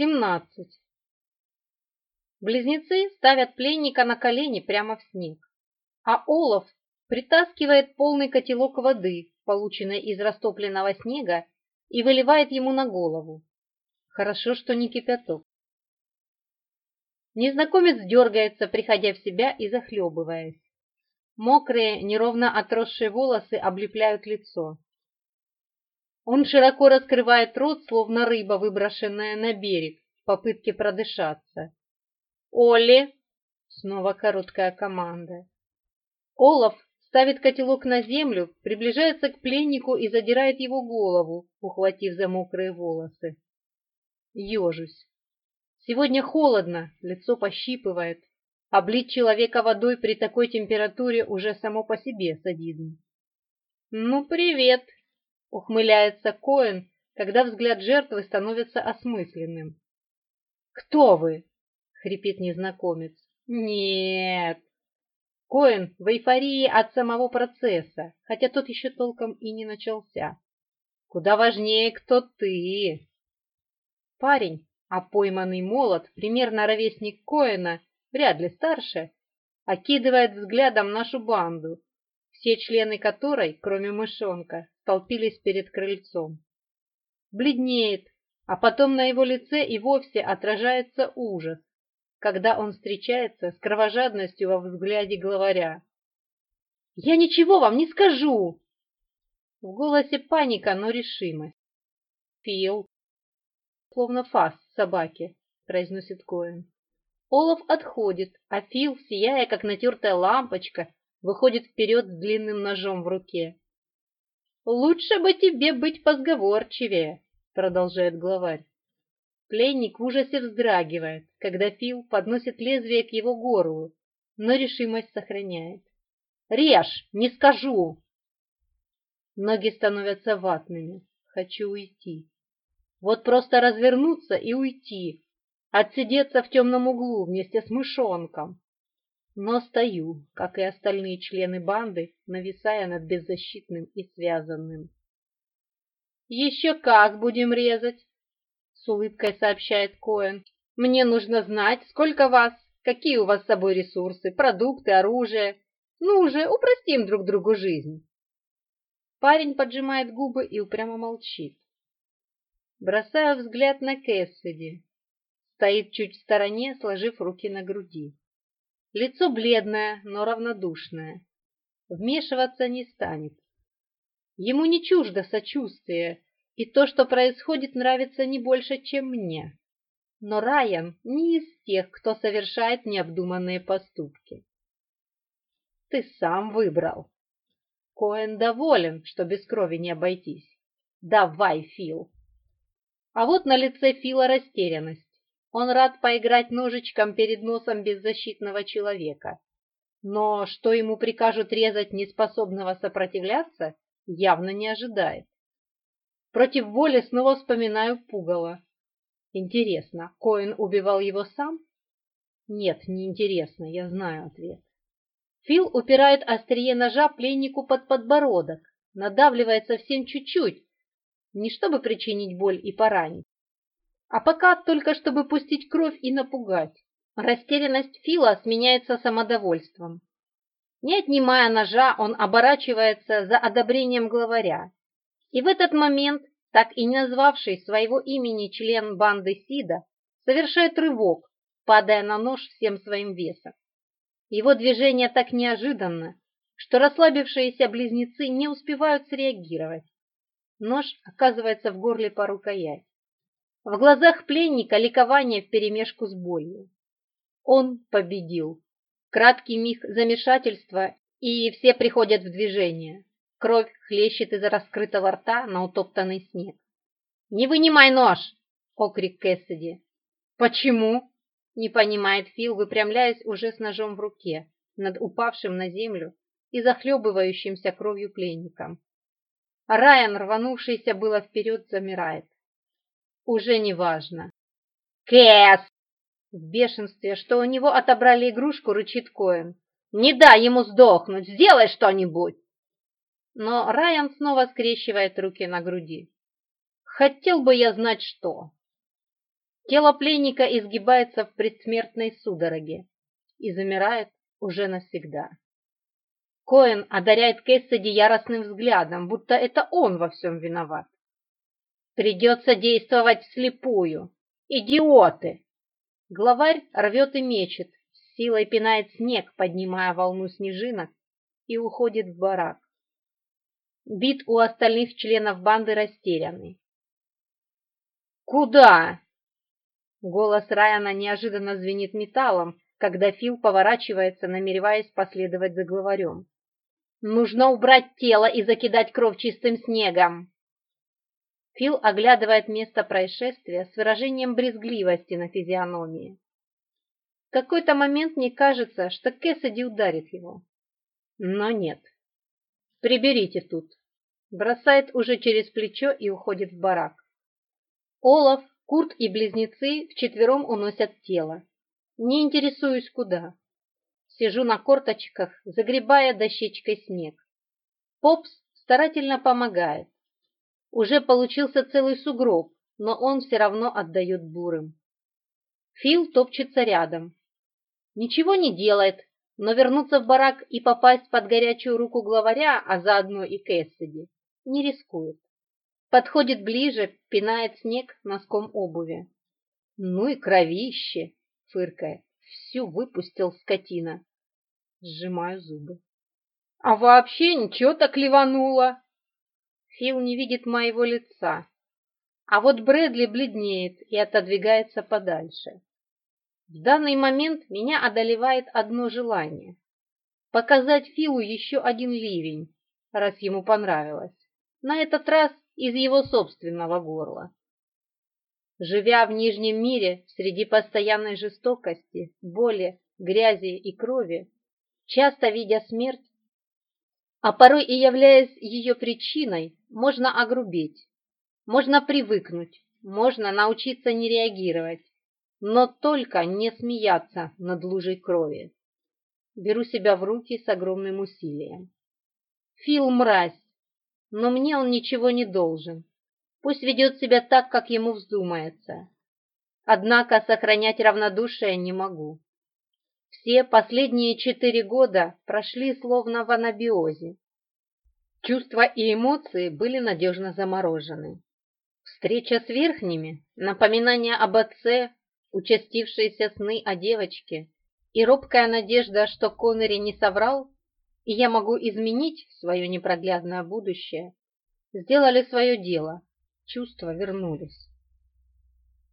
17. Близнецы ставят пленника на колени прямо в снег, а Олаф притаскивает полный котелок воды, полученной из растопленного снега, и выливает ему на голову. Хорошо, что не кипяток. Незнакомец дергается, приходя в себя и захлебываясь. Мокрые, неровно отросшие волосы облепляют лицо. Он широко раскрывает рот, словно рыба, выброшенная на берег, в попытке продышаться. Оле. — снова короткая команда. Олаф ставит котелок на землю, приближается к пленнику и задирает его голову, ухватив за мокрые волосы. Ёжусь. Сегодня холодно, лицо пощипывает. Облить человека водой при такой температуре уже само по себе садизм. «Ну, привет, ухмыляется Коэн, когда взгляд жертвы становится осмысленным. «Кто вы?» — хрипит незнакомец. «Нет!» Коэн в эйфории от самого процесса, хотя тот еще толком и не начался. «Куда важнее, кто ты!» Парень, а пойманный молот, примерно ровесник Коэна, вряд ли старше, окидывает взглядом нашу банду, все члены которой, кроме мышонка, Столпились перед крыльцом. Бледнеет, а потом на его лице и вовсе отражается ужас, когда он встречается с кровожадностью во взгляде главаря. «Я ничего вам не скажу!» В голосе паника, но решимость. «Фил!» «Словно фас собаки», — произносит Коэн. Олаф отходит, а Фил, сияя как натертая лампочка, выходит вперед с длинным ножом в руке. Лучше бы тебе быть позговорчивее, продолжает главарь. Пленник в ужасе вздрагивает, когда Фил подносит лезвие к его горлу, но решимость сохраняет. «Режь! Не скажу!» Ноги становятся ватными. Хочу уйти. Вот просто развернуться и уйти. Отсидеться в темном углу вместе с мышонком. Но стою, как и остальные члены банды, нависая над беззащитным и связанным. «Еще как будем резать!» — с улыбкой сообщает Коэн. «Мне нужно знать, сколько вас, какие у вас с собой ресурсы, продукты, оружие. Ну же, упростим друг другу жизнь!» Парень поджимает губы и упрямо молчит. Бросаю взгляд на Кэссиди. Стоит чуть в стороне, сложив руки на груди. Лицо бледное, но равнодушное. Вмешиваться не станет. Ему не чуждо сочувствие, и то, что происходит, нравится не больше, чем мне. Но Райан не из тех, кто совершает необдуманные поступки. Ты сам выбрал. Коэн доволен, что без крови не обойтись. Давай, Фил. А вот на лице Фила растерянность. Он рад поиграть ножичком перед носом беззащитного человека. Но что ему прикажут резать неспособного сопротивляться, явно не ожидает. Против воли снова вспоминаю пугало. Интересно, Коэн убивал его сам? Нет, не интересно, я знаю ответ. Фил упирает острие ножа пленнику под подбородок, надавливает совсем чуть-чуть, не чтобы причинить боль и поранить, а пока только чтобы пустить кровь и напугать. Растерянность Фила сменяется самодовольством. Не отнимая ножа, он оборачивается за одобрением главаря. И в этот момент, так и не назвавший своего имени член банды Сида, совершает рывок, падая на нож всем своим весом. Его движение так неожиданно, что расслабившиеся близнецы не успевают среагировать. Нож оказывается в горле по рукоять. В глазах пленника ликование вперемешку с болью. Он победил. Краткий миг замешательства, и все приходят в движение. Кровь хлещет из-за раскрытого рта на утоптанный снег. «Не вынимай нож!» — окрик Кэссиди. «Почему?» — не понимает Фил, выпрямляясь уже с ножом в руке, над упавшим на землю и захлебывающимся кровью пленником. Райан, рванувшийся было вперед, замирает уже не важно. «Кэс!» В бешенстве, что у него отобрали игрушку, рычит Коэн. «Не дай ему сдохнуть! Сделай что-нибудь!» Но Райан снова скрещивает руки на груди. «Хотел бы я знать, что!» Тело пленника изгибается в предсмертной судороге и замирает уже навсегда. Коэн одаряет Кэссиди яростным взглядом, будто это он во всем виноват. Придется действовать вслепую. Идиоты! Главарь рвет и мечет, с силой пинает снег, поднимая волну снежинок, и уходит в барак. Бит у остальных членов банды растерянный. «Куда?» Голос Райана неожиданно звенит металлом, когда Фил поворачивается, намереваясь последовать за главарем. «Нужно убрать тело и закидать кровь чистым снегом!» Фил оглядывает место происшествия с выражением брезгливости на физиономии. В какой-то момент мне кажется, что Кэссиди ударит его. Но нет. «Приберите тут», — бросает уже через плечо и уходит в барак. Олаф, Курт и близнецы вчетвером уносят тело. Не интересуюсь, куда. Сижу на корточках, загребая дощечкой снег. Попс старательно помогает. Уже получился целый сугроб, но он все равно отдает бурым. Фил топчется рядом. Ничего не делает, но вернуться в барак и попасть под горячую руку главаря, а заодно и Кэссиди, не рискует. Подходит ближе, пинает снег носком обуви. «Ну и кровище!» — фыркая. «Всю выпустил скотина!» Сжимаю зубы. «А вообще ничего так ливануло!» Фил не видит моего лица. А вот Брэдли бледнеет и отодвигается подальше. В данный момент меня одолевает одно желание — показать Филу еще один ливень, раз ему понравилось, на этот раз из его собственного горла. Живя в Нижнем мире среди постоянной жестокости, боли, грязи и крови, часто видя смерть, а порой и являясь ее причиной, можно огрубеть, можно привыкнуть, можно научиться не реагировать, но только не смеяться над лужей крови. Беру себя в руки с огромным усилием. Фил мразь, но мне он ничего не должен. Пусть ведет себя так, как ему вздумается. Однако сохранять равнодушие не могу. Все последние четыре года прошли словно в анабиозе. Чувства и эмоции были надежно заморожены. Встреча с верхними, напоминание об отце, участившиеся сны о девочке и робкая надежда, что Коннери не соврал, и я могу изменить свое непроглядное будущее, сделали свое дело, чувства вернулись.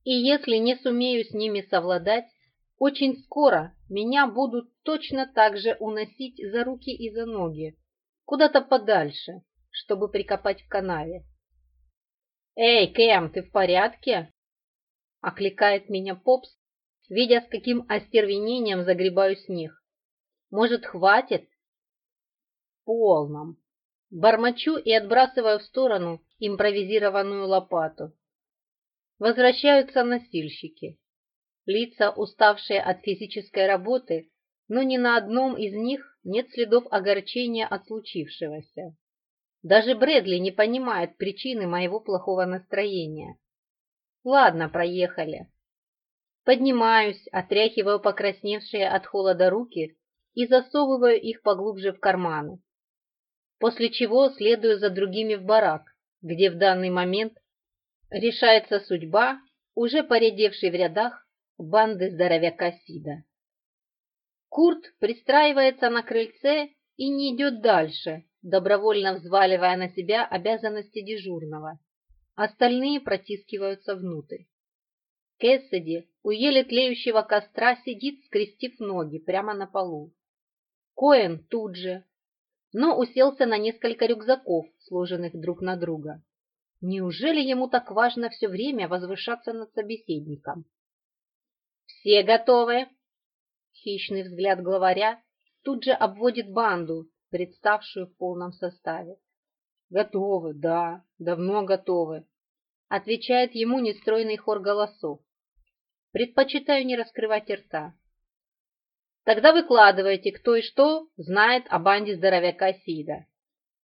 И если не сумею с ними совладать, очень скоро меня будут точно так же уносить за руки и за ноги, куда-то подальше, чтобы прикопать в канаве. «Эй, Кэм, ты в порядке?» — окликает меня Попс, видя, с каким остервенением загребаю снег. «Может, хватит?» «Полном». Бормочу и отбрасываю в сторону импровизированную лопату. Возвращаются носильщики лица, уставшие от физической работы, но ни на одном из них нет следов огорчения от случившегося. Даже Брэдли не понимает причины моего плохого настроения. Ладно, проехали. Поднимаюсь, отряхиваю покрасневшие от холода руки и засовываю их поглубже в карманы. После чего следую за другими в барак, где в данный момент решается судьба уже поредевшей в рядах банды здоровяка Сида. Курт пристраивается на крыльце и не идет дальше, добровольно взваливая на себя обязанности дежурного. Остальные протискиваются внутрь. Кэссиди у еле тлеющего костра сидит, скрестив ноги прямо на полу. Коэн тут же, но уселся на несколько рюкзаков, сложенных друг на друга. Неужели ему так важно все время возвышаться над собеседником? «Все готовы?» Хищный взгляд главаря тут же обводит банду, представшую в полном составе. «Готовы, да, давно готовы», — отвечает ему нестройный хор голосов. «Предпочитаю не раскрывать рта». «Тогда выкладывайте, кто и что знает о банде здоровяка Сида».